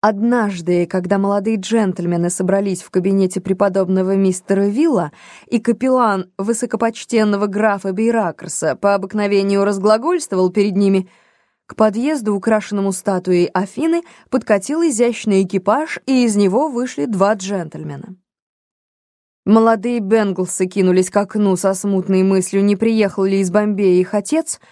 Однажды, когда молодые джентльмены собрались в кабинете преподобного мистера Вилла, и капеллан высокопочтенного графа Бейракерса по обыкновению разглагольствовал перед ними, к подъезду, украшенному статуей Афины, подкатил изящный экипаж, и из него вышли два джентльмена. Молодые Бенглсы кинулись к окну со смутной мыслью, не приехал ли из Бомбея их отец —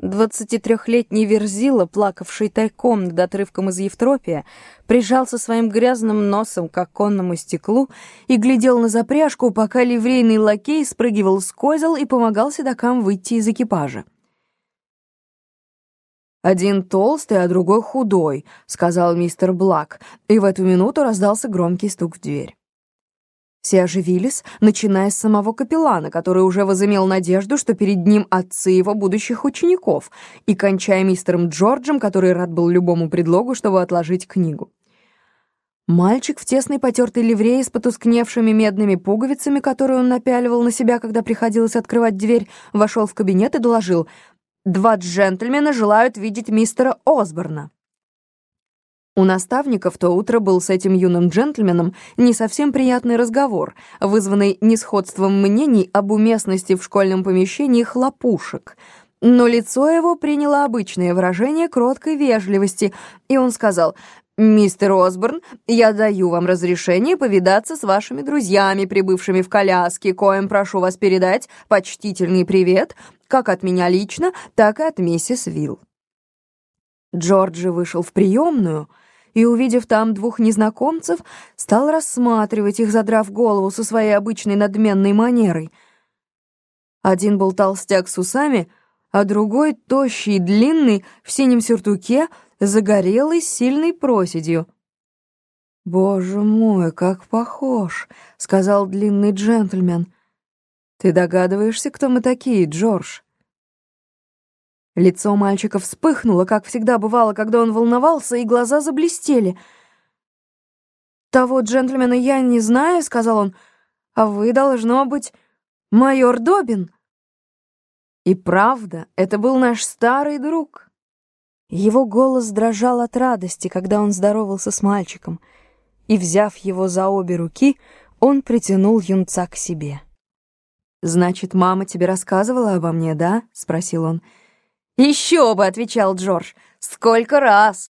Двадцатитрехлетний Верзила, плакавший тайком над отрывком из Евтропия, прижался своим грязным носом к оконному стеклу и глядел на запряжку, пока ливрейный лакей спрыгивал с козел и помогал седокам выйти из экипажа. «Один толстый, а другой худой», — сказал мистер Блак, и в эту минуту раздался громкий стук в дверь. Все оживились, начиная с самого капеллана, который уже возымел надежду, что перед ним отцы его будущих учеников, и кончая мистером Джорджем, который рад был любому предлогу, чтобы отложить книгу. Мальчик в тесной потертой ливрее с потускневшими медными пуговицами, которые он напяливал на себя, когда приходилось открывать дверь, вошел в кабинет и доложил «Два джентльмена желают видеть мистера Осборна». У наставника в то утро был с этим юным джентльменом не совсем приятный разговор, вызванный несходством мнений об уместности в школьном помещении хлопушек. Но лицо его приняло обычное выражение кроткой вежливости, и он сказал «Мистер Осборн, я даю вам разрешение повидаться с вашими друзьями, прибывшими в коляске, коим прошу вас передать почтительный привет как от меня лично, так и от миссис Вилл». Джорджи вышел в приемную и, увидев там двух незнакомцев, стал рассматривать их, задрав голову со своей обычной надменной манерой. Один был толстяк с усами, а другой, тощий и длинный, в синем сюртуке, загорелый, с сильной проседью. «Боже мой, как похож!» — сказал длинный джентльмен. «Ты догадываешься, кто мы такие, Джордж?» Лицо мальчика вспыхнуло, как всегда бывало, когда он волновался, и глаза заблестели. «Того джентльмена я не знаю», — сказал он, — «а вы, должно быть, майор Добин». И правда, это был наш старый друг. Его голос дрожал от радости, когда он здоровался с мальчиком, и, взяв его за обе руки, он притянул юнца к себе. «Значит, мама тебе рассказывала обо мне, да?» — спросил он. «Еще бы», — отвечал Джордж. «Сколько раз!